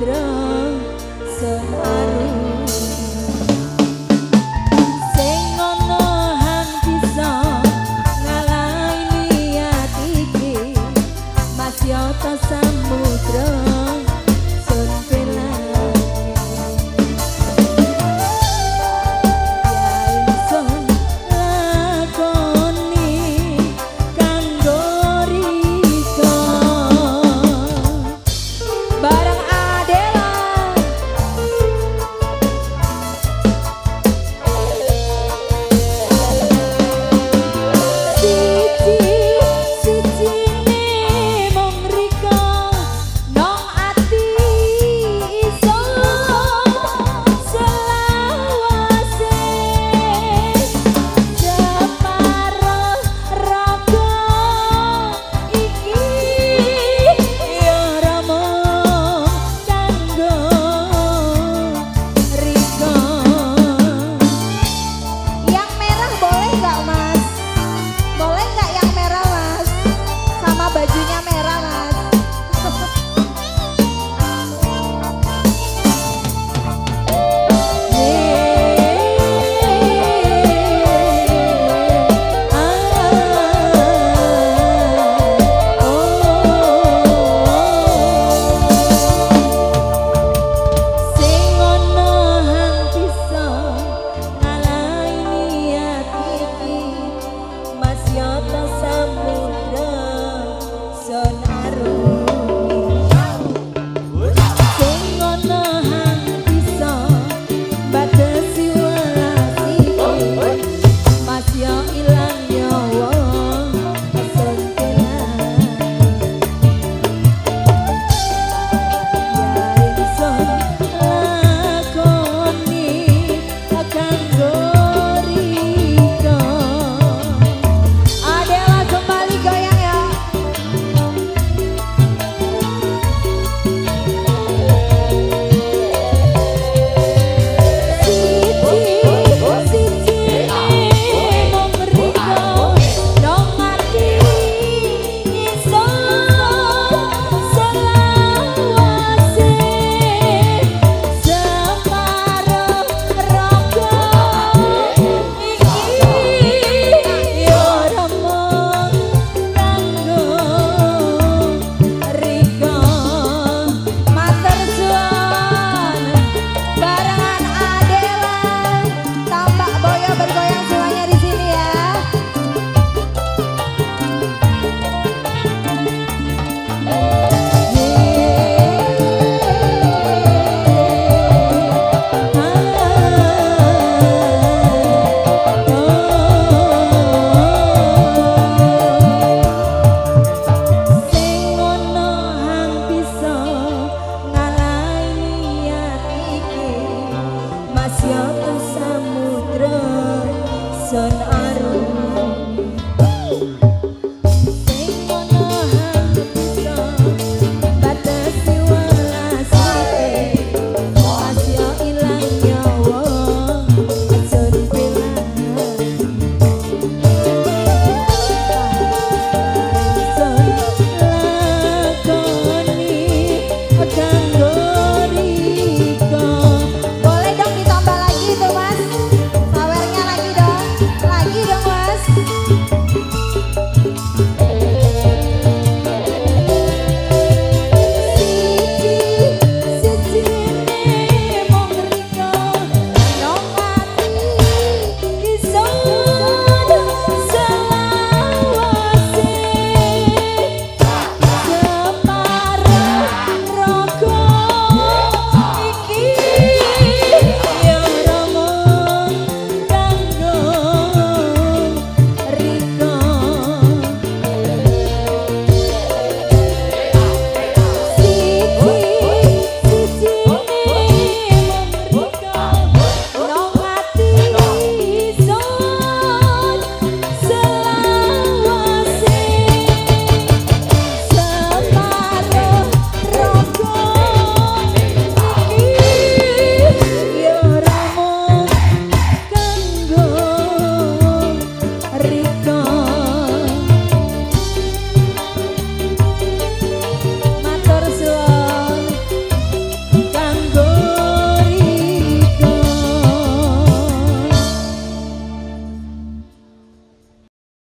drama bajunya sơn ai